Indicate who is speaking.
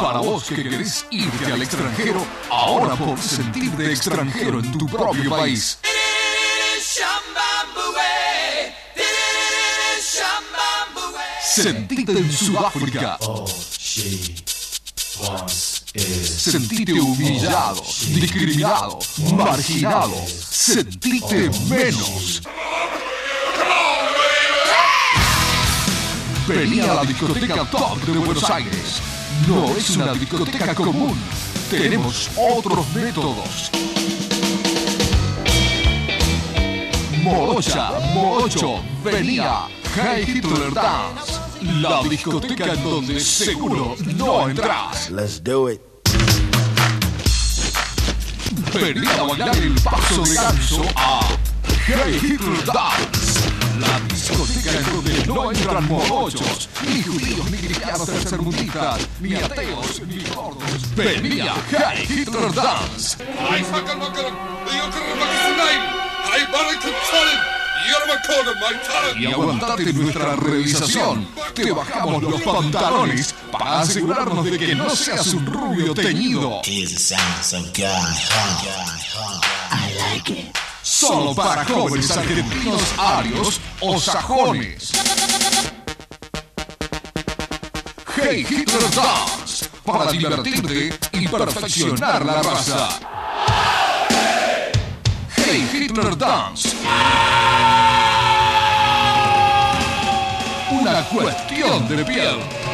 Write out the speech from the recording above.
Speaker 1: Para vos que querés irte al extranjero, ahora podés sentirte extranjero en tu propio país. Sentite en Sudáfrica. Sentite humillado, discriminado, marginado. Sentite menos. Vení a la discoteca Top de Buenos Aires. No es una discoteca común. Tenemos otros métodos. Morocha, Morocho, venía. Hey Hitler Dance. La discoteca en donde seguro no entras.
Speaker 2: Let's do it.
Speaker 1: Vení a bailar el paso de ganso a Hey Hitler Dance. La discoteca en donde no entran morochos, ni judíos, ni cristianos tercermundistas, ni ateos, ni gordos. Vení a Hey Hitler Dance. Y aguantate nuestra revisación. Te bajamos los pantalones para asegurarnos de que no seas un rubio teñido.
Speaker 3: I like it.
Speaker 1: Solo para jóvenes argentinos, arios o sajones. Hey Hitler Dance. Para divertirte y perfeccionar la raza. Hey Hitler Dance. Una cuestión de piel.